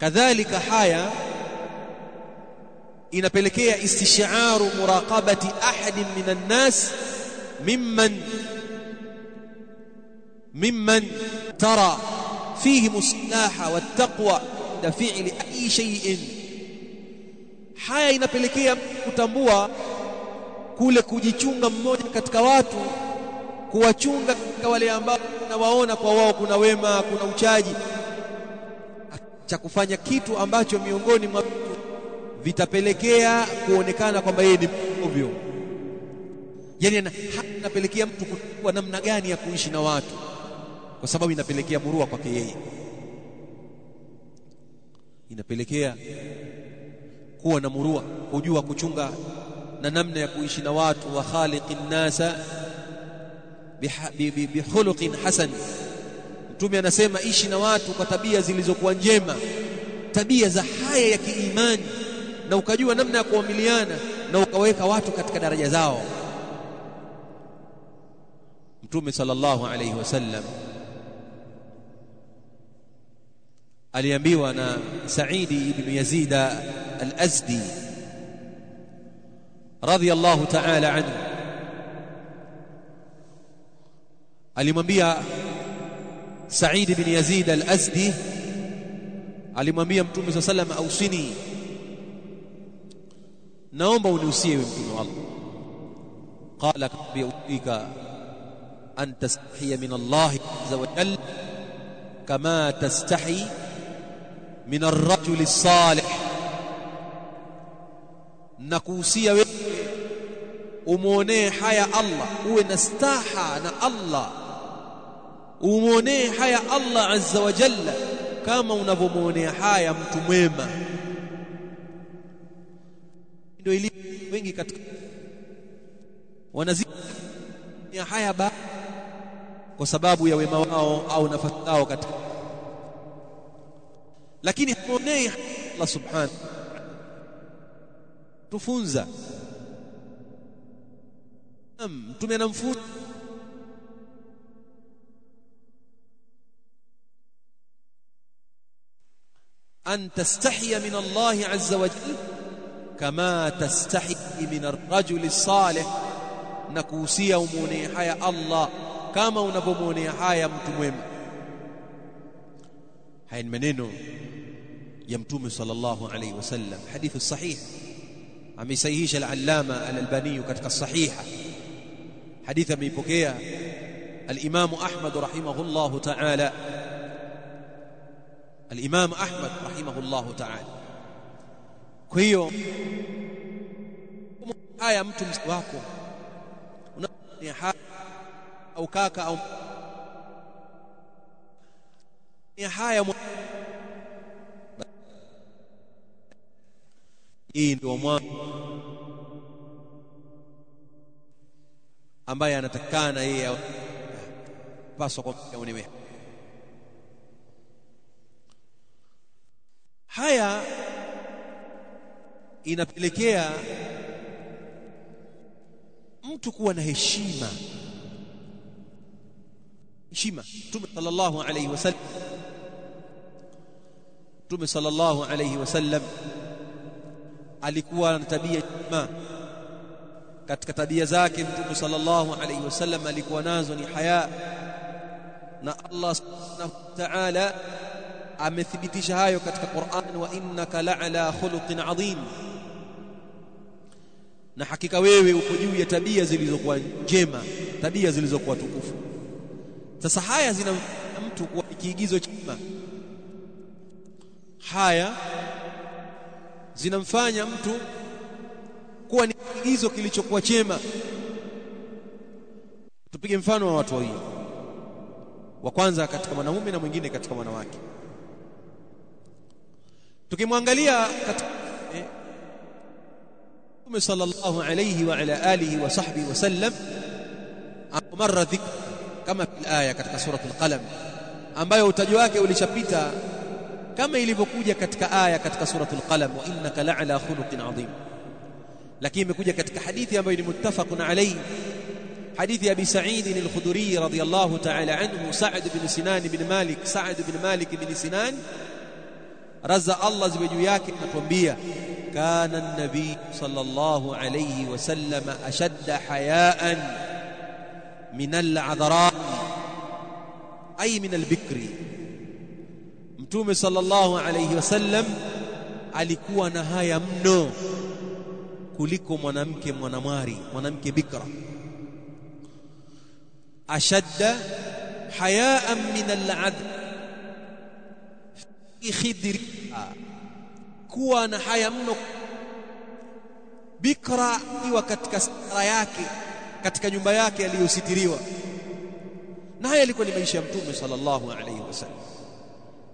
kadhalika haya inapelekea istisharu muraqabati ahadin minan nas mimman mimman tara fihi muslaha wattaqwa da fi'li ayi shay'in haya inapelekea kutambua kule kujichunga mmoja katika watu kuwachunga katika wale ambao nawaona kwa wao kuna wema kuna uchaji cha kufanya kitu ambacho miongoni mwa vitapelekea kuonekana kwamba yeye ni ovyo. Yani anapelekea mtu kuwa namna gani ya kuishi na watu? Kwa sababu inapelekea murua kwake yeye. Inapelekea kuwa na murua kujua kuchunga na namna ya kuishi na watu wa khaliqin nasa bihuluqin hasan mtume anasema ishi na watu kwa tabia zilizokuwa njema tabia za haya ya kiimani na ukajua namna ya kuamiliana na ukaweka watu katika daraja zao. Mtume sallallahu alayhi wasallam aliambiwa na Saidi ibn Yazid al-Azdi radiyallahu ta'ala anhu alimwambia سعيد بن يزيد الأزدي علي مميم صلى الله عليه وسلم أوصني نوم ونوسيه من الله قال بأوليك أن تستحي من الله عز وجل كما تستحي من الرجل الصالح نكوسي ومونيحة يا الله ونستاحى الله umuonee haya Allah azza wa jalla kama unavyomuonea haya mtu mwema. Ndio ili wengi katika wanazidi haya ba kwa sababu ya wema wao au nafasi zao katika. Lakini muonee Allah subhanahu tufunza. Mtume anamfunza أن تستحي من الله عز وجل كما تستحي من الرجل الصالح. نكوسي أموني حيا الله كما أموني حيا متمهم حين منينو يمتوم صلى الله عليه وسلم. حديث الصحيح. أمي سيهيش العلامة الألباني كتك الصحيحة حديث أمي بكيا الإمام أحمد رحمه الله تعالى. al-Imam Ahmad rahimahullahu ta'ala. Kwa hiyo haya mtu wako. Ni au kaka au ni haya hii ndio mwanzo ambaye anatakana yeye paswa kwa neema haya inapelekea mtu kuwa na heshima heshima Mtume sallallahu alayhi wasallam Mtume sallallahu alayhi wasallam alikuwa na tabia njema katika tabia zake Mtume sallallahu alayhi wasallam alikuwa nazo ni haya na Allah subhanahu wa ta'ala amethibitisha hayo katika Qur'an wa innaka la'ala khuluqin adhim. Na hakika wewe uko juu ya tabia zilizokuwa njema tabia zilizokuwa tukufu. Sasa haya zina mtu kuwa kiigizo chema haya zinamfanya mtu kuwa ni kiigizo kilichokuwa chema. Tupige mfano wa watu wawili. Wa kwanza katika mwanamume na mwingine katika mwanawake tukimwangalia Mtume sallallahu alayhi wa ala alihi wa sahbihi wasallam amarra dhikr kama fil aya katika suratul qalam ambayo utaji wake ulishapita kama ilivyokuja katika aya katika suratul qalam wa innaka la'ala khuluqin adhim lakini imekuja katika hadithi ambayo ni muttafaqun alayhi حديث أبي سعيد الخدري رضي الله تعالى عنه سعد بن سنان بن مالك سعد بن مالك بن سنان raza Allah ziwe juu yake anatuambia kana an-nabii sallallahu alayhi wasallam ashadda hayaan min al-adhara ay min al-bikri mtume sallallahu alayhi wasallam alikuwa na haya mno kuliko mwanamke mwanamwari mwanamke bikra ashadda hayaan min al-adl fi kuwa na haya mno. Bikra iwa katika sara yake katika nyumba yake aliyositiriwa. Na haya yalikuwa ni maisha ya mtume sallallahu alayhi wasallam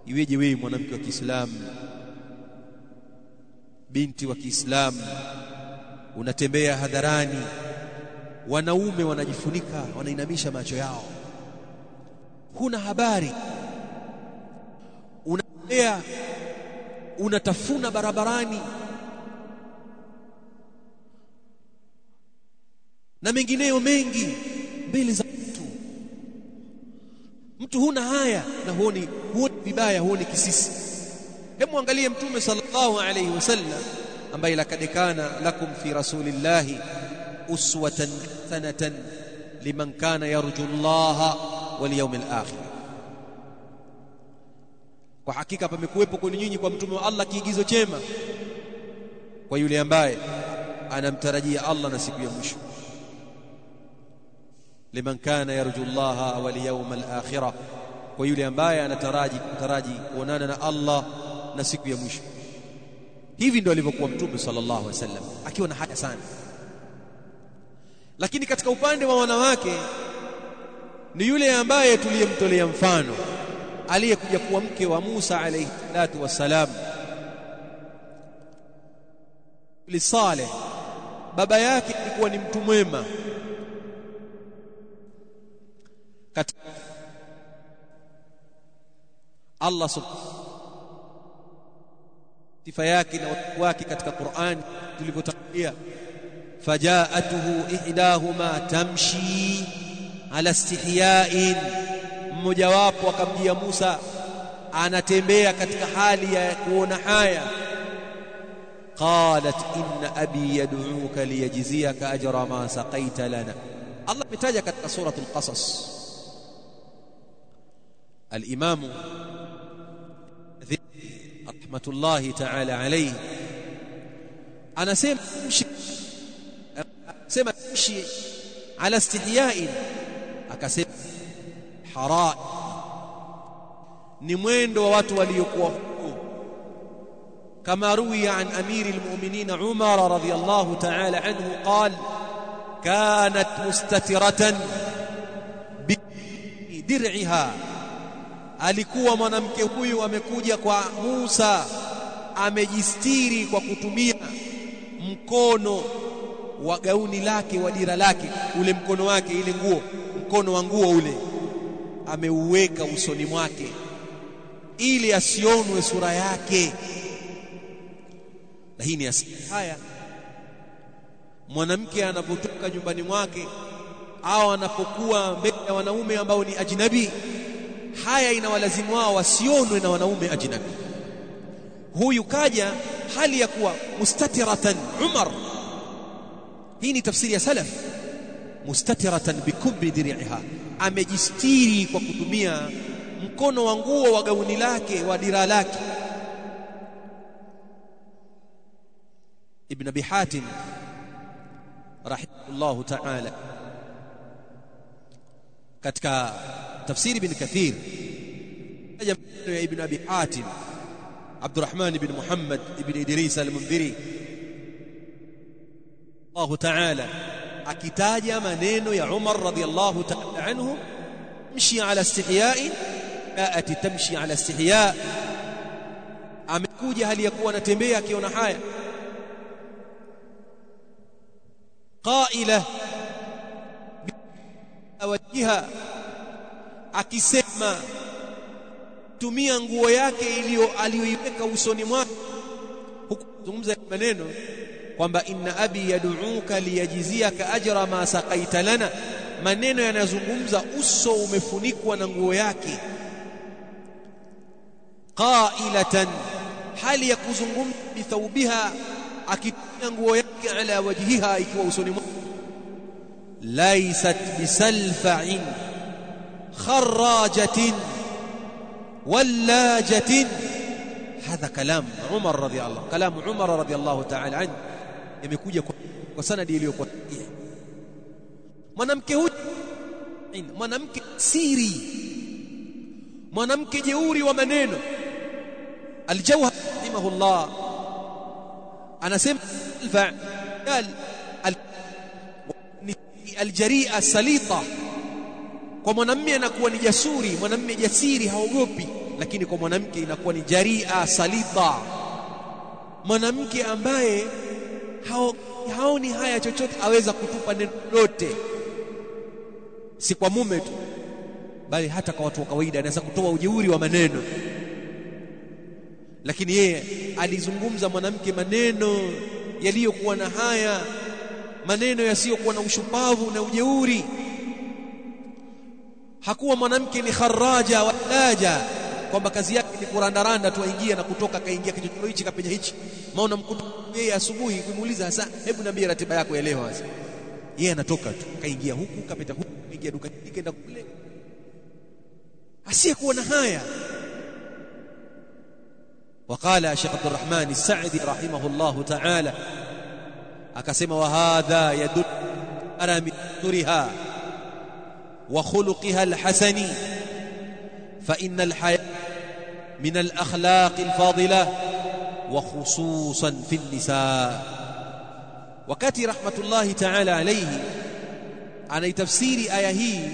iweje wewe mwanamke wa Kiislamu? Binti wa Kiislamu unatembea hadharani. Wanaume wanajifunika wanainamisha macho yao. Huna habari unatembea unatafuna barabarani na mengineyo mengi mbele za mtu mtu huna haya na huoni huoni vibaya huoni kisisi hebu angalie mtume sallallahu alayhi wasallam ambaye lakad kana lakum fi rasulillahi uswatan hasanatan liman kana yarju Allah wal yawmil akhir kwa hakika pamekuwepo kwenu nyinyi kwa mtume wa Allah kiigizo chema. Kwa yule ambaye anamtarajia Allah na siku ya mwisho. Liman kana yarju Allah wal yawmal akhirah. Kwa yule ambaye anataraji kutaraji kuonana na Allah na siku ya mwisho. Hivi ndio alivyokuwa mtume sallallahu alaihi wasallam akiwa na haja sana. Lakini katika upande wa wanawake ni yule ambaye tuliyemtolea mfano aliyekuja kuwa mke wa Musa alayhi salatu wassalam Saleh baba yake alikuwa ni mtu mwema katika Allah sifa yake na wake katika Qur'an tulivyotangulia fajaatuhu ihdahuma tamshi ala istihya'in mmojawapo akamjia Musa anatembea katika hali ya kuona haya qalat inna abi yad'uka liyajziyaka ajra ma saqaita lana Allah ametaja katika suratul qasas al-imam rahmatullahi ta'ala alayhi anasema sema mshi ala istihya'in akasema haraa ni mwendo wa watu waliokuwa huko. Kama ruwiya an amiri almu'minin Umar radhiyallahu ta'ala anhu qal kanat mustatiratan bidir'iha alikuwa mwanamke huyu amekuja kwa Musa amejistiri kwa kutumia mkono wa gauni lake wa dira lake ule mkono wake ile nguo mkono wa nguo ule ameuweka usoni mwake ili asionwe sura yake. Na hii ni haya mwanamke anapotoka nyumbani mwake au anapokuwa mbele ya wanaume ambao ni ajnabi haya inawalazimu wao wasionwe na wanaume ajnabi. Huyu kaja hali ya kuwa mustatiratan Umar. Hii ni tafsiri ya salaf. Mustatiratan bikubri dir'iha amejistiri kwa kutumia mkono wa nguo wa gauni lake wa dira lake. Ibn abi hatim rahimahullah ta'ala katika tafsiri ibn kathir ya ibn abi hatim abdurrahman ibn muhammad ibn idris al-mundhiri Allah ta'ala akitaja maneno ya Umar radhiyallahu ta'ala anhu mshi ala istihya'i ati tamshi ala istihya amekuja hali ya kuwa anatembea akiona haya qaila wajha akisema tumia nguo yake iliyo aliyoiweka usoni mwake hukuzungumza maneno kwamba inna abi yad'uka liyajziyaka ajra ma saqaita lana maneno yanazungumza uso umefunikwa na nguo yake qailatan hali ya kuzungumza bithaubiha akitumia nguo yake ala wajhiha ikiwa usoni mwake laysat bisalfa'in kharajatin wallajatin hadha kalam Umar radhiyallahu kalam Umar radhiyallahu ta'ala anhu imekuja kwa, kwa sanadi iliyokuwa mwanamke huyu mwanamke siri mwanamke jeuri wa maneno. Aljawhar rahimahullah anasema aljaria salita. Kwa mwanamme anakuwa ni jasuri mwanamme jasiri haogopi lakini kwa mwanamke inakuwa ni jaria salita. Mwanamke ambaye hao, haoni haya chochote aweza kutupa neno lote. Si kwa mume tu bali hata kwa watu wa kawaida anaweza kutoa ujeuri wa maneno. Lakini yeye alizungumza mwanamke maneno yaliyokuwa na haya maneno yasiyokuwa na ushupavu na ujeuri. Hakuwa mwanamke ni kharaja walaja kwamba kazi yake kurandaranda tu aingia na kutoka, kaingia kichochoro hichi kapenya hichi. maona mkuta yeye asubuhi kumuuliza hasa, hebu niambie ratiba yako ya leo. Yeye anatoka tu kaingia huku kapita huku, kaingia duka kaenda kule, asiyekuwa na haya. Waqala Sheikh Abdurrahman Saidi rahimahullahu ta'ala, akasema wa hadha yadul ala mituriha wa khuluqiha alhasani fa inna alhaya من الأخلاق الفاضلة وخصوصا في النساء. وكاتي رحمة الله تعالى عليه عن تفسير آية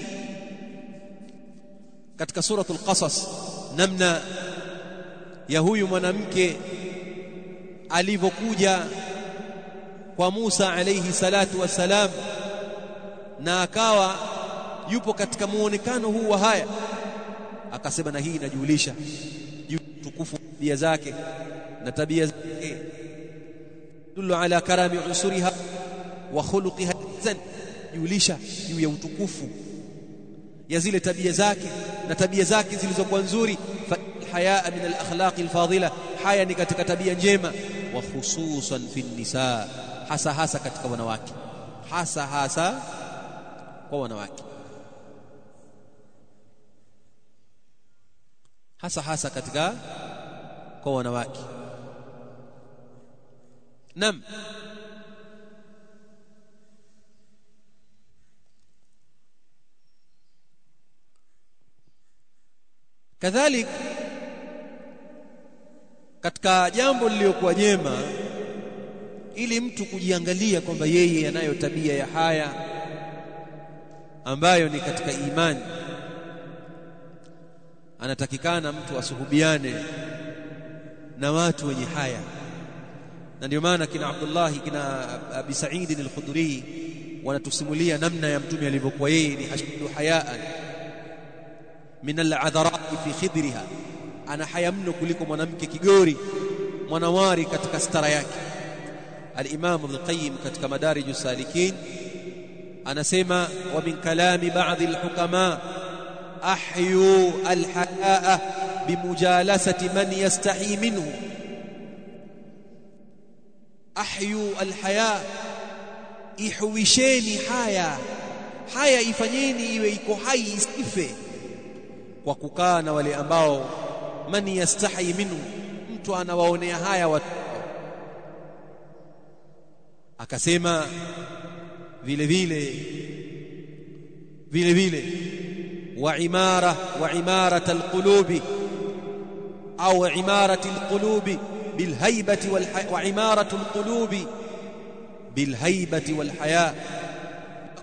كتك سورة القصص. نمنا. يهوي منامك. علي فقوجا وموسى عليه الصلاة والسلام. ناكاوا. يبقى كتك مونكانه وهايا. أكسبنا هي نجوليشا. Juu tukufu tabia zake na tabia zake dullu ala karami unsuriha wa khuluqiha zan julisha juu ya utukufu ya zile tabia zake na tabia zake zilizokuwa nzuri hayaa min al akhlaq al fadila haya ni katika tabia njema wa khususan fi nisa hasa hasa katika wanawake hasa hasa kwa wanawake hasa hasa katika kwa wanawake. Nam kadhalik katika jambo lililokuwa jema ili mtu kujiangalia kwamba yeye anayo tabia ya haya ambayo ni katika imani anatakikana mtu asuhubiane na watu wenye haya na ndio maana kina Abdullah kina Abi Sa'id al-Khudri wanatusimulia namna ya mtume alivyokuwa yeye ni ashaddu hayaan min al-adharat fi khidriha ana haya mno kuliko mwanamke kigori mwanawari katika stara yake al-Imam Ibn Qayyim katika Madarij salikin anasema wa min kalami ba'd al-hukama ahyu al-hayaa bimujalasati man yastahi minhu ahyu alhaya ihuisheni haya haya ifanyeni iwe iko hai isife. Kwa kukaa na wale ambao man yastahi minhu mtu anawaonea haya watu. Akasema vile vile vile vile وعمارة وعمارة القلوب أو عمارة القلوب بالهيبة والح... وعمارة القلوب بالهيبة والحياة.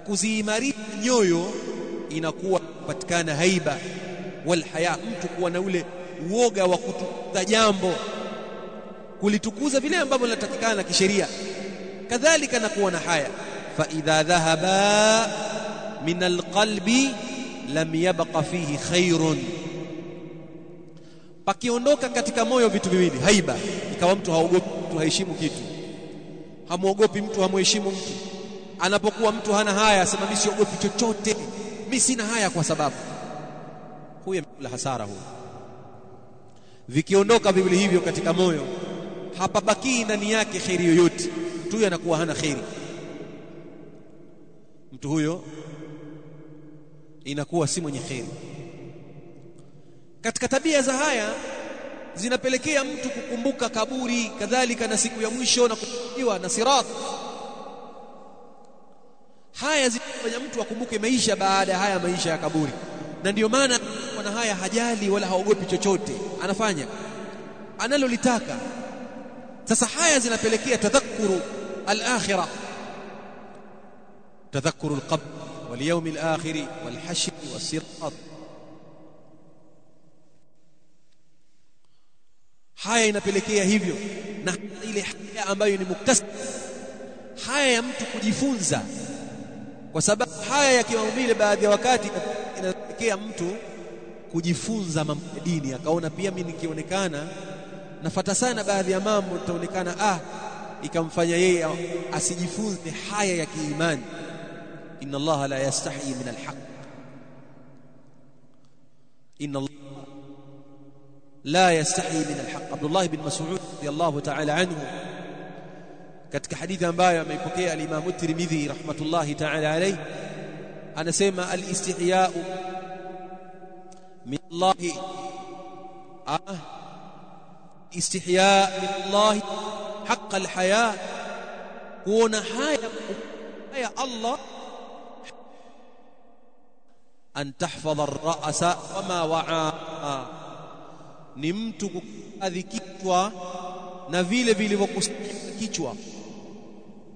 كوزي كزيماري نيويو إن قوة كان هيبة والحياة. كنت قوة نولة ووغا وكتو تجامبو kulitukuza vile ambavyo linatakikana na kisheria kadhalika na kuwa na haya fa idha dhahaba lam yabqa fihi khairun. Pakiondoka katika moyo vitu viwili haiba ikawa mtu haogopi mtu haheshimu kitu. Hamuogopi mtu hamuheshimu mtu. Anapokuwa mtu hana haya asema mimi siogopi chochote. Mimi sina haya kwa sababu. Huyo la hasara huyo vikiondoka viwili hivyo katika moyo hapabakii ndani yake kheri yoyote. Mtu huyo anakuwa hana kheri mtu huyo inakuwa si mwenye kheri. Katika tabia za haya zinapelekea mtu kukumbuka kaburi kadhalika na siku ya mwisho na kujiwa na sirat. Haya zinafanya mtu akumbuke maisha baada ya haya maisha ya kaburi. Na ndiyo maana wana haya hajali wala haogopi chochote. Anafanya. Analolitaka. Sasa haya zinapelekea tadhakuru al-akhirah. Tadhakuru al-qabr wal الاخر والحشر والصراط. haya inapelekea hivyo na ile haya ambayo ni muktasab haya ya mtu kujifunza. Kwa sababu haya ya kimaumbile baadhi ya wakati inapelekea mtu kujifunza mambo ya dini. Akaona pia mimi nikionekana nafata sana baadhi ya mambo nitaonekana ah ikamfanya yeye asijifunze haya ya kiimani inna allaha la yastahi min alhaq inna allah la yastahi min alhaq Abdullah ibn Mas'ud radiyallahu ta'ala anhu katika hadithi ambayo ameipokea al-Imam Tirmidhi rahmatullahi ta'ala alayhi anasema al-istihya'u min Allah ah istihya min Allah haqq al-haya kuona haya haya Allah an tahfadha ar-ra'sa wama wa'a. Ni mtu kukadhi kichwa na vile vilivyokusikia kichwa.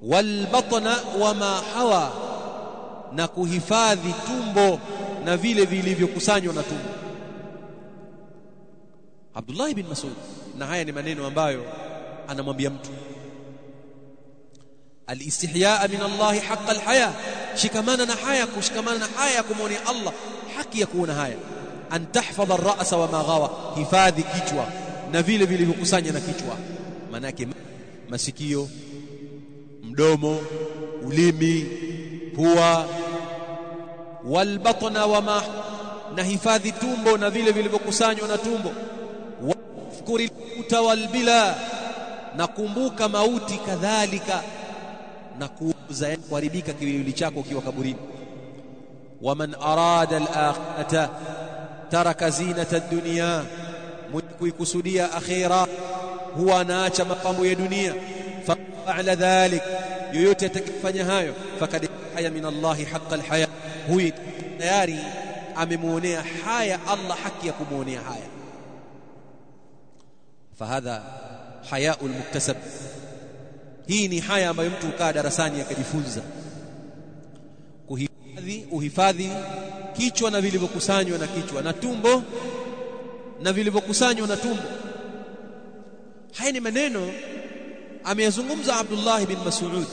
Walbatna wama hawa na kuhifadhi tumbo na vile vilivyokusanywa na tumbo. Abdullah ibn Mas'ud. Na haya ni maneno ambayo anamwambia mtu الاستحياء من الله حق الحياة. شكمانا نحايا كشكمانا نحايا كموني الله. حق يكون هاي. أن تحفظ الرأس وما غاوى. هفاذي كيشوى نفيل في لفقسانيا كيشوى مناك مسكيو مدومو وليمي هو والبطن وما نهفاذي تومبو. نفيل في لفقسانيا نتومبو وفكر الكوت والبلا. نكمبوك موت كذلك كذلك na kuuza kuharibika kiwiliwili chako ukiwa kaburini waman arada al-akhirata taraka zinata ad-dunya kuikusudia akhira huwa anaacha mapambo ya dunia fa'ala dhalik yoyote atakifanya hayo fakad haya min Allah haqqa al-haya huyu tayari amemuonea haya Allah haki ya kumuonea haya fahadha haya'ul muktasab hii ni haya ambayo mtu ukaa darasani akajifunza. Kuhifadhi uhifadhi kichwa na vilivyokusanywa na kichwa na tumbo na vilivyokusanywa na tumbo. Haya ni maneno ameyazungumza Abdullah bin Mas'ud.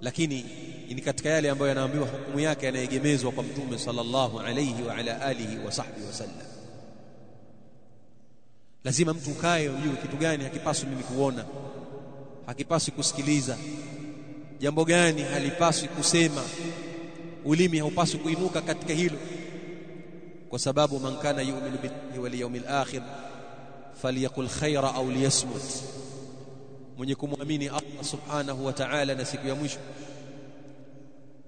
Lakini ni katika yale ambayo yanaambiwa hukumu yake yanaegemezwa kwa mtume sallallahu alayhi wa ala alihi wa sahbihi wasallam lazima mtu ukae ujue kitu gani hakipaswi mimi kuona hakipaswi kusikiliza. Jambo gani halipaswi kusema? Ulimi haupaswi kuinuka katika hilo. Kwa sababu man kana yu'minu billahi wal yawmil akhir falyakul khaira au liyasmut. Mwenye kumwamini Allah subhanahu wa ta'ala na siku ya mwisho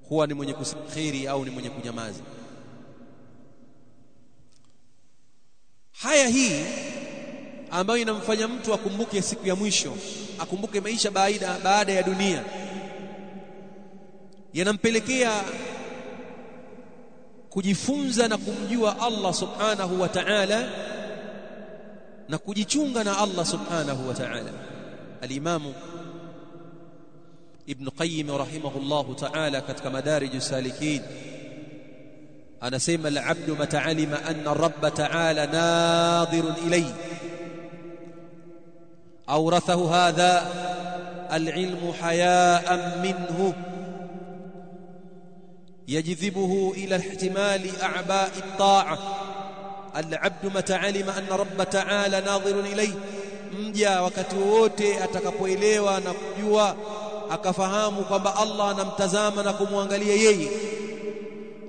huwa ni mwenye kusikhiri au ni mwenye kunyamaza. Haya hii ambayo inamfanya mtu akumbuke siku ya mwisho akumbuke maisha baada baada ya dunia yanampelekea kujifunza na kumjua Allah subhanahu wa ta'ala na kujichunga na Allah subhanahu wa ta'ala al-Imam Ibn Qayyim rahimahullahu ta'ala katika madarij salikin anasema al-'abdu mata anna ar-rabb ta'ala nadirun ilayhi أورثه هذا العلم حياء منه. يجذبه إلى احتمال أعباء الطاعة. العبد متى علم أن رب تعالى ناظر إليه؟ مجا وكتوتي أتكفو ونقجوا أكفهامه كما الله نمتزامنكم وانقلي يي.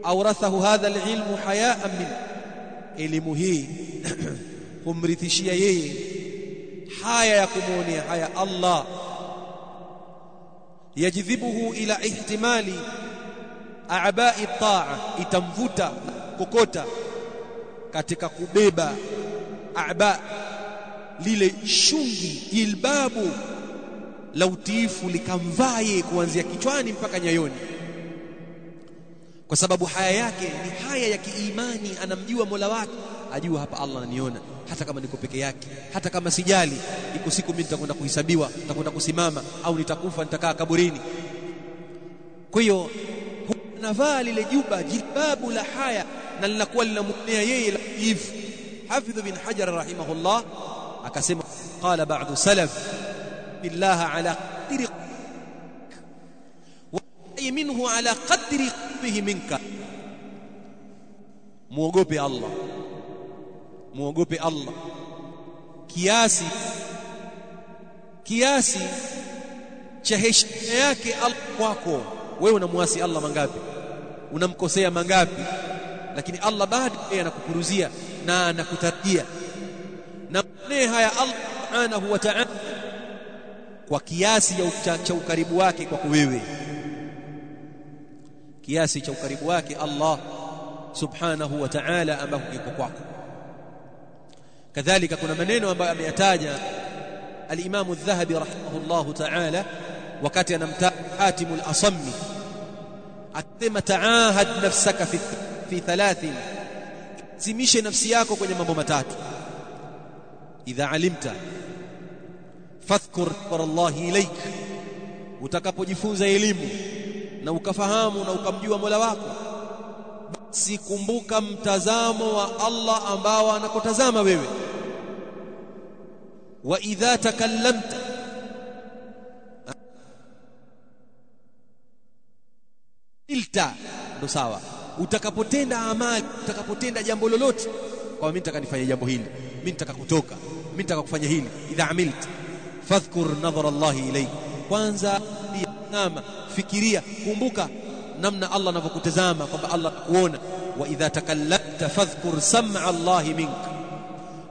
أورثه هذا العلم حياء منه. إلمه هي قم يي. Haya ya kumuonea haya Allah. Yajidhibuhu ila ihtimali a'ba'i ta'a itamvuta kokota katika kubeba a'ba lile shungi jilbabu la utiifu likamvaye kuanzia kichwani mpaka nyayoni kwa sababu haya yake ni haya ya kiimani anamjua Mola wake ajua hapa Allah ananiona. Hata kama niko peke yake hata kama sijali iko siku mimi nitakwenda kuhesabiwa nitakwenda kusimama au nitakufa nitakaa kaburini. Kwa hiyo navaa lile juba jilbabu la haya na linakuwa linamwonea yeye la hivu hafidh bin hajar rahimahullah akasema qala ba'du salaf billah ala qadri wa minhu ala qadri qurbihi minka. Muogope Allah muogope Allah. Kiasi kiasi cha heshima yake kwako. Wewe unamwasi Allah mangapi? Unamkosea mangapi? Lakini Allah bado yeye anakukuruzia na anakutarajia na mne haya Allah subhanahu wa ta'ala kwa kiasi cha ukaribu wake kwako wewe. Kiasi cha ukaribu wake Allah subhanahu wa ta'ala ambako kiko kwako كذلك كنا منين وما يتاجى الإمام الذهبي رحمه الله تعالى وكاتي نمتع حاتم الأصم. أتم تعاهد نفسك في في ثلاث. سميش نفسياك وكني ما بمتات إذا علمت فاذكر ذكر الله إليك. وتكب جفوز إليم. نو كفهام نو كمجوا ملواك سيكمبوك امتزام وألله أمباوا نكو تزام بيوي. Wa idha takallamta ilta ndo sawa. Utakapotenda amali utakapotenda jambo lolote. Kwa mimi nitaka nifanye jambo hili. Mimi nitaka kutoka. Mimi nitaka kufanya hili. Idha amilt. Fadhkur nadhara Allah ilayk. Kwanza nama fikiria kumbuka namna Allah anavyokutazama kwamba Allah kuona wa idha takallamta fadhkur sam'a Allah mink.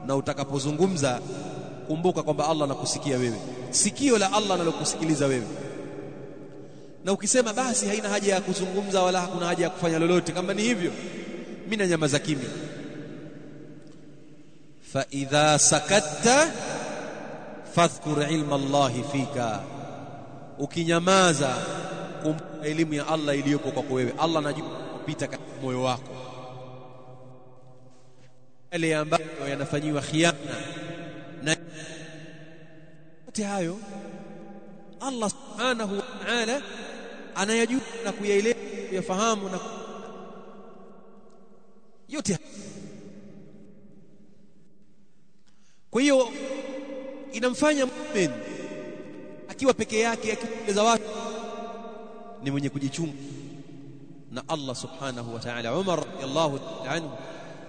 Na utakapozungumza kumbuka kwamba Allah anakusikia wewe. Sikio la Allah analokusikiliza wewe. Na ukisema basi haina haja ya kuzungumza wala hakuna haja ya kufanya lolote kama ni hivyo mimi na nyamaza kimya. Fa idha sakatta fadhkur ilma Allah fika. Ukinyamaza kumbuka elimu ya Allah iliyopo kwako wewe. Allah anajua kupita katika moyo wako. Yale ambayo yanafanyiwa khiana na yote hayo Allah subhanahu wa ta'ala anayajua na kuyaelewa kuyafahamu na yote kwa hiyo inamfanya muumini akiwa peke yake akiweza watu ni mwenye kujichunga. Na Allah subhanahu wa ta'ala Umar radiyallahu anhu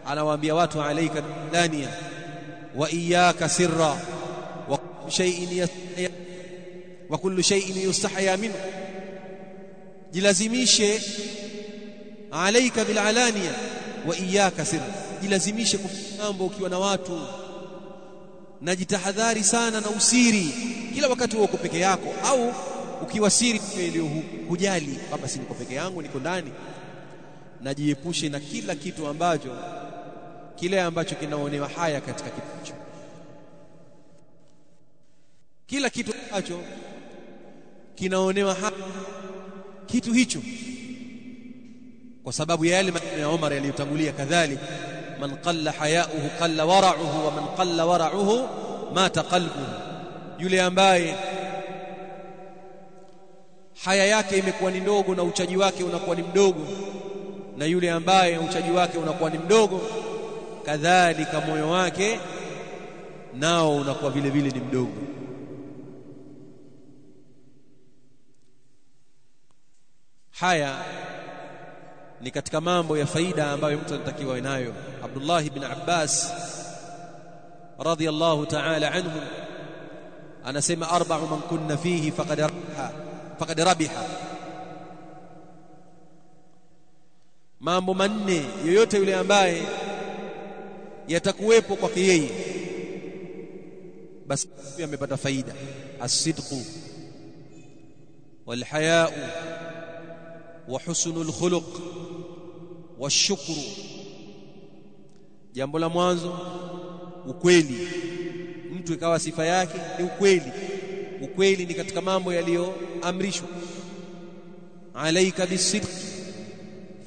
anawaambia watu alaika dania shay'in yastahya wa kullu shay'in yustahya minhu. Jilazimishe alayka bil alania wa iyaka sirra. Jilazimishe kufanya ukiwa na watu. Na jitahadhari sana na usiri kila wakati uko peke yako au ukiwa siri ile hujali baba si niko peke yangu niko ndani. Najiepushe na kila kitu ambacho kile ambacho kinaonewa haya katika kitu hicho. Kila kitu ambacho kinaonewa haya kitu hicho kwa sababu ya yale maneno ya Umar yaliyotangulia kadhalik man qalla hayauhu qalla wara'uhu wa man qalla wara'uhu mata qalbuhu. Yule ambaye haya yake imekuwa ni ndogo na uchaji wake unakuwa ni mdogo na yule ambaye uchaji wake unakuwa ni mdogo kadhalika moyo wake nao unakuwa vile vile ni mdogo haya ni katika mambo ya faida ambayo mtu anatakiwa awe nayo Abdullah ibn Abbas radiyallahu ta'ala anhu anasema arba'u man kunna fihi faqad rabiha faqad rabiha mambo manne yoyote yule ambaye yatakuwepo kwake yeye. Basi amepata faida asidqu walhayau wal wa husnul khuluq washukru jambo la mwanzo ukweli. Mtu ikawa sifa yake ni ukweli. Ukweli ni katika mambo yaliyoamrishwa. Alaika bisidq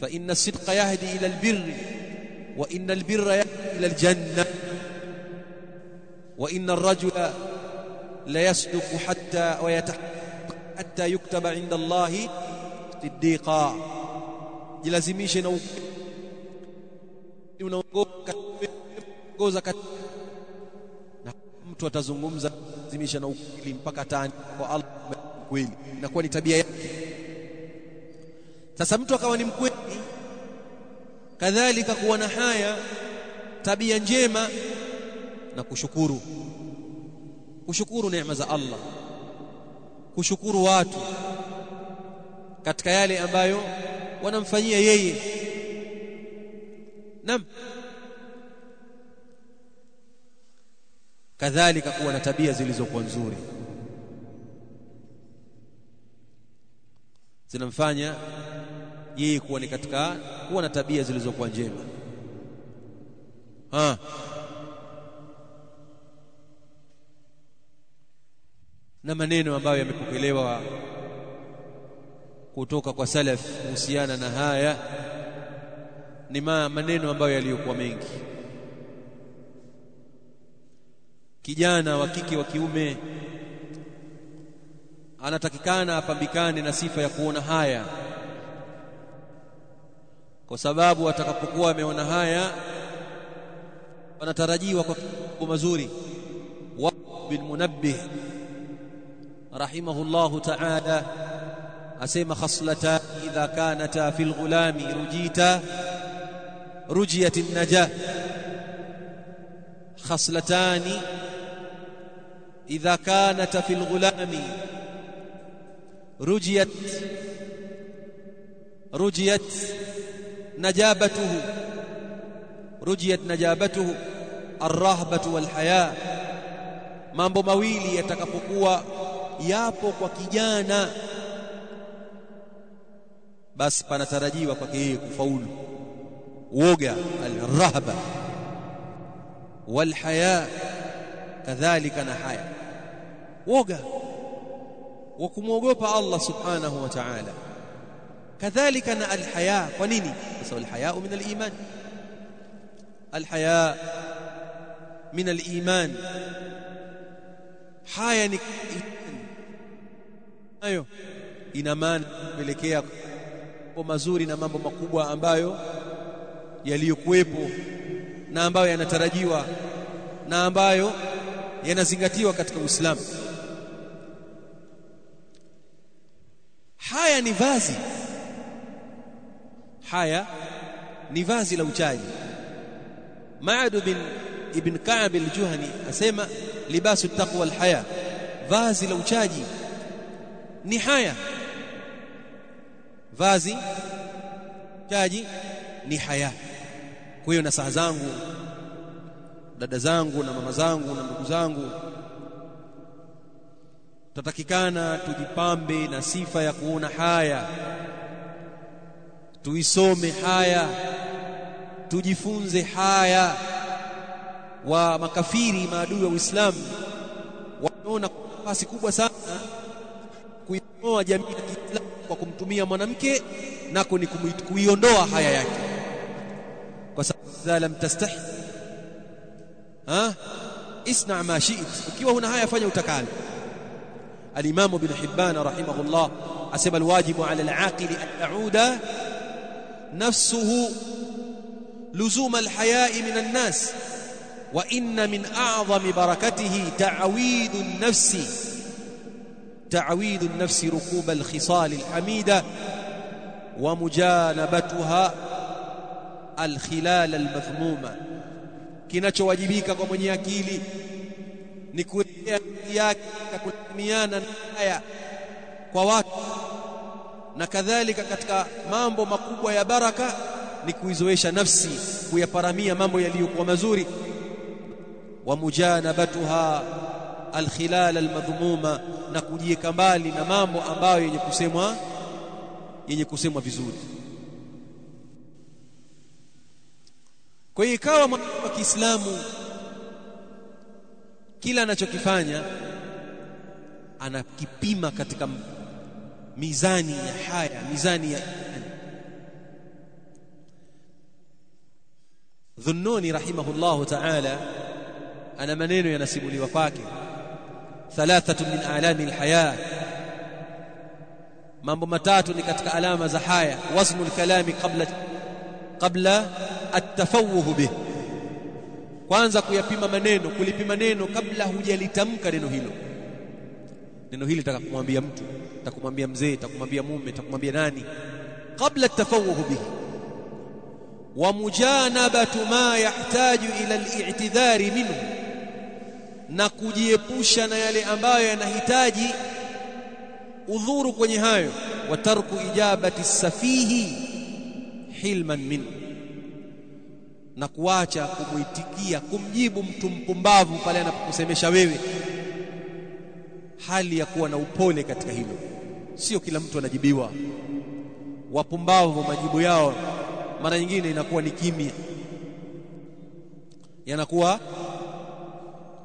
fa inna sidqa yahdi ila albirri wa inna albirra yahdi wa inna arrajula la yasduqu hatta wa hatta yuktaba inda allahi siddiqa jilazimishe na unaongoza na mtu atazungumza lazimisha na ukweli mpaka tani kwa Allah kweli inakuwa ni tabia yake sasa mtu akawa ni mkweli kadhalika kuwa na haya tabia njema na kushukuru. Kushukuru neema za Allah. Kushukuru watu katika yale ambayo wanamfanyia yeye. Nam kadhalika kuwa na tabia zilizokuwa nzuri. Zinamfanya yeye kuwa ni katika kuwa na tabia zilizokuwa njema na maneno ambayo yamepokelewa kutoka kwa salaf kuhusiana na haya ni ma maneno ambayo yaliyokuwa mengi. Kijana wa kike wa kiume anatakikana apambikane na sifa ya kuona haya. Kwa sababu atakapokuwa ameona haya wanatarajiwa kwa mazuri wa bin munabbih rahimahullahu ta'ala asema khaslata idha kanata fil ghulami rujita rujiyat an-najah khaslatani idha kanata fil ghulami rujiyat rujiyat najabatuhu rujiyat najabatuhu arrahbatu walhaya mambo mawili yatakapokuwa yapo kwa kijana basi panatarajiwa kwake yeye kufaulu uoga alrahba walhaya kadhalika na haya woga wa kumwogopa Allah subhanahu wa ta'ala kadhalika na alhaya kwa nini kwa sababu alhaya min aliman alhaya من aliman. Haya ni hayo. Ina maana kupelekea mambo mazuri na mambo makubwa ambayo yaliyokuwepo na ambayo yanatarajiwa na ambayo yanazingatiwa katika Uislamu. Haya ni vazi. Haya ni vazi la uchaji Ma'ad bin ibn Ka'b al-Juhani asema libasu taqwa al-haya vazi la uchaji ni haya. Vazi chaji ni haya. Kwa hiyo nasaha zangu dada zangu na mama zangu na ndugu zangu tatakikana tujipambe na sifa ya kuona haya tuisome haya tujifunze haya wa makafiri maadui wa Uislamu wanaona nafasi kubwa sana kuiondoa jamii ya Kiislamu kwa kumtumia mwanamke nako ni kuiondoa haya yake kwa sababu lam tastahi ha isna ma shi'it ukiwa huna haya fanya utakalo al-imam ibn hibban rahimahullah asema alwajibu ala al-aqil an yauda nafsuhu لزوم الحياء من الناس وإن من أعظم بركته تعويد النفس تعويد النفس ركوب الخصال الحميدة ومجانبتها الخلال المذمومة كنتش واجبيك ومن يكيلي نكوريك ميانا نحايا kwa watu na kadhalika katika mambo makubwa ni kuizoesha nafsi kuyaparamia mambo yaliyokuwa mazuri. Wa mujanabatuha alkhilal almadhmuma na kujieka mbali na mambo ambayo yenye kusemwa yenye kusemwa vizuri. Kwa hiyo ikawa wa Kiislamu kila anachokifanya anakipima katika mizani ya haya mizani ya Dhunnuni rahimahullahu ta'ala ana maneno yanasimuliwa kwake. Thalathatu min alami alhaya. Mambo matatu ni katika alama za haya. Waznu alkalami qabla qabla atafawuh bih. Kwanza kuyapima maneno kulipima neno kabla hujalitamka neno hilo. Neno hili takakumwambia mtu takumwambia mzee takumwambia mume takumwambia nani? Qabla atafawuh bihi wa mujanabatu ma yahtaju ila al-i'tidhari minhu na kujiepusha na yale ambayo yanahitaji udhuru kwenye hayo. Wa tarku ijabati safihi hilman min na kuacha kumuitikia kumjibu mtu mpumbavu pale anapokusemesha wewe. Hali ya kuwa na upole katika hilo. Sio kila mtu anajibiwa. Wapumbavu majibu yao mara nyingine inakuwa ni kimya. Yanakuwa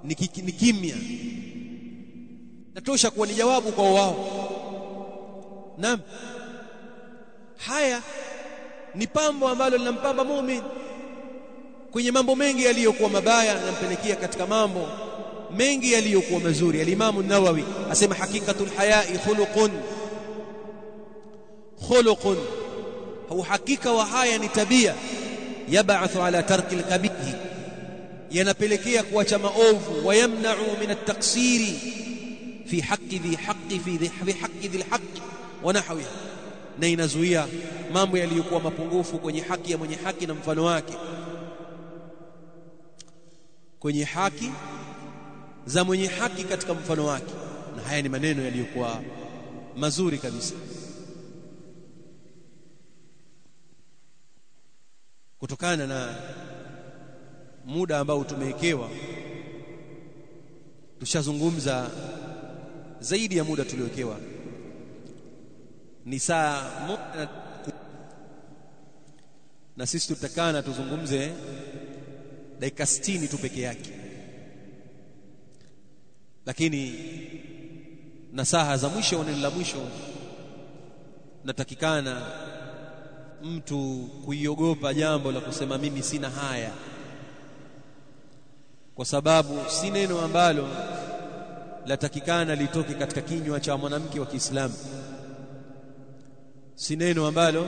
ni, kimya. Natosha kuwa ni jawabu kwa wao. Naam. Haya ni pambo ambalo linampamba muumini kwenye mambo mengi yaliyokuwa mabaya nampelekea katika mambo mengi yaliyokuwa mazuri. Alimamu nawawi asema hakikatul hayai khuluqun. Khuluqun uhakika wa haya ni tabia. Yab'athu ala tarki alkabihi yanapelekea kuacha maovu. Wayamna'u min at-taqsiri fi haqqi dhi haqqi fi dhi haqqi dhi al-haqqi wa na inazuia mambo yaliyokuwa mapungufu kwenye haki ya mwenye haki na mfano wake. Kwenye haki za mwenye haki katika mfano wake. Na haya ni maneno yaliyokuwa mazuri kabisa kutokana na muda ambao tumewekewa tushazungumza zaidi ya muda tuliowekewa. Ni saa moja na sisi tutakana tuzungumze dakika 60 tu peke yake. Lakini na nasaha za mwisho na la mwisho natakikana mtu kuiogopa jambo la kusema mimi sina haya. Kwa sababu si neno ambalo latakikana litoke katika kinywa cha mwanamke wa Kiislamu. Si neno ambalo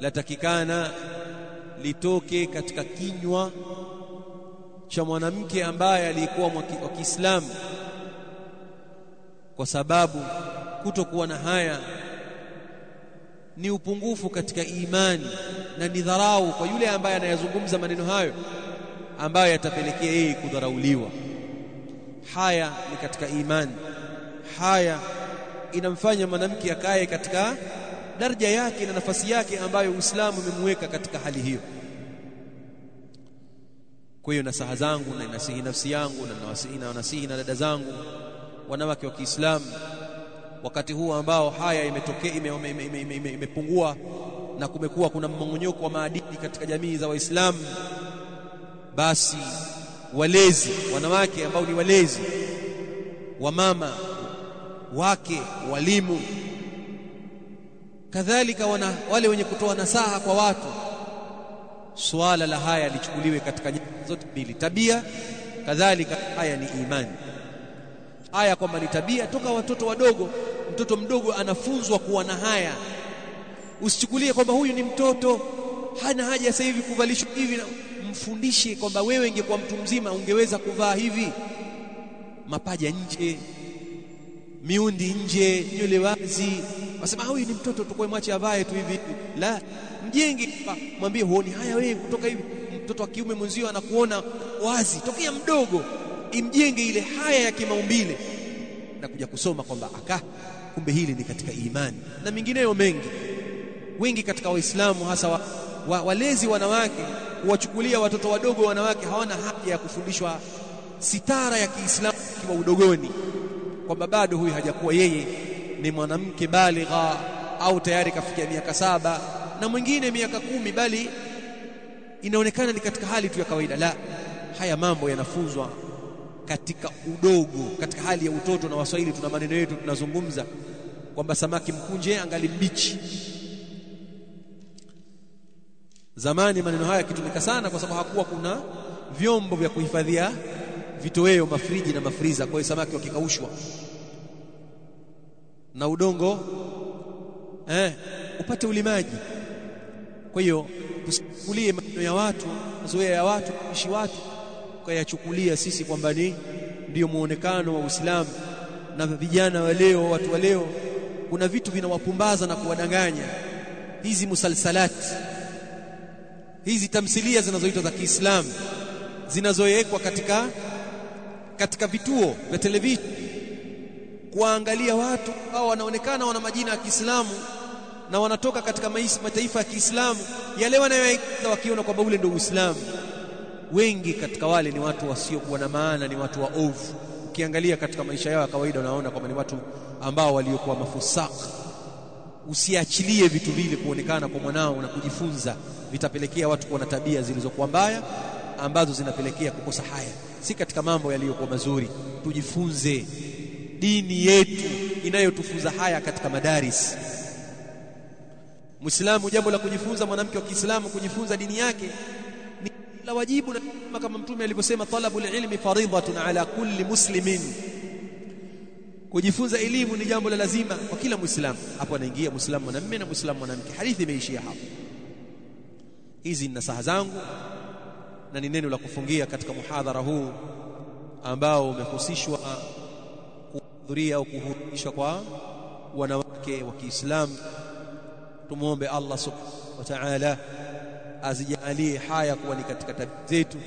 latakikana litoke katika kinywa cha mwanamke ambaye alikuwa wa Kiislamu. Kwa sababu kutokuwa na haya ni upungufu katika imani na ni dharau kwa yule ambaye anayazungumza maneno hayo ambayo yatapelekea yeye kudharauliwa. Haya ni katika imani. Haya inamfanya mwanamke akae katika daraja yake na nafasi yake ambayo Uislamu umemweka katika hali hiyo. Kwa hiyo nasaha zangu na nasihi nafsi yangu na nasihi na nasihi na dada zangu wanawake wa Kiislamu wakati huu ambao haya imetokea imepungua ime, ime, ime, ime ime na kumekuwa kuna mmongonyoko wa maadili katika jamii za Waislamu basi walezi wanawake ambao ni walezi wamama wake walimu kadhalika wana, wale wenye kutoa nasaha kwa watu suala la haya lichukuliwe katika zote mbili tabia kadhalika haya ni imani. Haya kwamba ni tabia toka watoto wadogo mtoto mdogo anafunzwa kuwa na haya. Usichukulie kwamba huyu ni mtoto hana haja sasa hivi kuvalishwa hivi mfundishe kwamba wewe ingekuwa mtu mzima ungeweza kuvaa hivi. Mapaja nje miundi nje nywele wazi. Wasema huyu ni mtoto tukoe mwache avae tu hivi. La mjenge mwambie huoni haya wewe kutoka hivi. Mtoto wa kiume mwenzio anakuona wazi tokea mdogo imjenge ile haya ya kimaumbile. Na kuja kusoma kwamba aka kumbe hili ni katika imani na mingineyo mengi. Wengi katika waislamu hasa wa, wa, walezi wanawake huwachukulia watoto wadogo wanawake hawana haja ya kufundishwa sitara ya Kiislamu kiwa udogoni kwamba bado huyu hajakuwa yeye ni mwanamke baligha au tayari kafikia miaka saba na mwingine miaka kumi bali inaonekana ni katika hali tu ya kawaida. La haya mambo yanafunzwa katika udogo katika hali ya utoto na waswahili tuna maneno yetu tunazungumza kwamba samaki mkunje angali mbichi. Zamani maneno haya yakitumika sana kwa sababu hakuwa kuna vyombo vya kuhifadhia vitoweo mafriji na mafriza kwa hiyo samaki wakikaushwa. Na udongo eh upate ulimaji. Kwa hiyo tusichukulie maneno ya watu mazoea ya watu ishi watu ukayachukulia sisi kwamba ni ndio muonekano wa Uislamu. Na vijana wa leo watu wa leo kuna vitu vinawapumbaza na kuwadanganya. Hizi musalsalati hizi tamthilia zinazoitwa za Kiislamu zinazowekwa katika katika vituo vya televisheni kuangalia watu au wanaonekana wana majina ya Kiislamu na wanatoka katika mataifa ya Kiislamu yale wanayoita, wakiona kwamba ule ndio Uislamu wengi katika wale ni watu wasiokuwa na maana ni watu wa ovu ukiangalia katika maisha yao ya kawaida unaona kwamba ni watu ambao waliokuwa mafusaka usiachilie vitu vile kuonekana kwa mwanao na kujifunza. Vitapelekea watu kuwa na tabia zilizokuwa mbaya ambazo zinapelekea kukosa haya. Si katika mambo yaliyokuwa mazuri. Tujifunze. Dini yetu inayotufunza haya katika madaris. Muislamu jambo la kujifunza mwanamke wa Kiislamu kujifunza dini yake la wajibu na kama mtume alivyosema talabul ilmi faridhatun ala kulli muslimin. Kujifunza elimu ni jambo la lazima kwa kila muislamu. Hapo anaingia muislamu mwanamume na muislamu mwanamke. Hadithi imeishia hapo. Hizi ni nasaha zangu na ni neno la kufungia katika muhadhara huu ambao umehusishwa kuhudhuria au kuhudhurishwa kwa wanawake wa Kiislamu. Tumuombe Allah subhanahu wa ta'ala azijalie haya kuwa ni katika tabia zetu.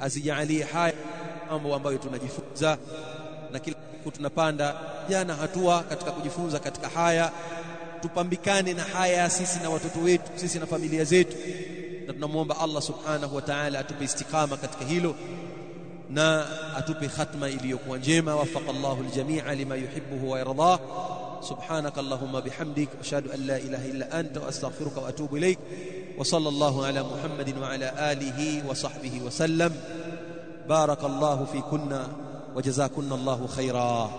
Azijalie haya mambo ambayo tunajifunza. Na kila siku tunapanda jana hatua katika kujifunza katika haya. Tupambikane na haya sisi na watoto wetu sisi na familia zetu. Na tunamwomba Allah subhanahu wa ta'ala atupe istikama katika hilo. Na atupe khatma iliyokuwa njema. Wafaqa Allahu aljami'a lima yuhibbuhu wa yardah سبحانك اللهم بحمدك أشهد أن لا إله إلا أنت وأستغفرك وأتوب إليك وصلى الله على محمد وعلى آله وصحبه وسلم بارك الله فيكن وجزاكن الله خيرا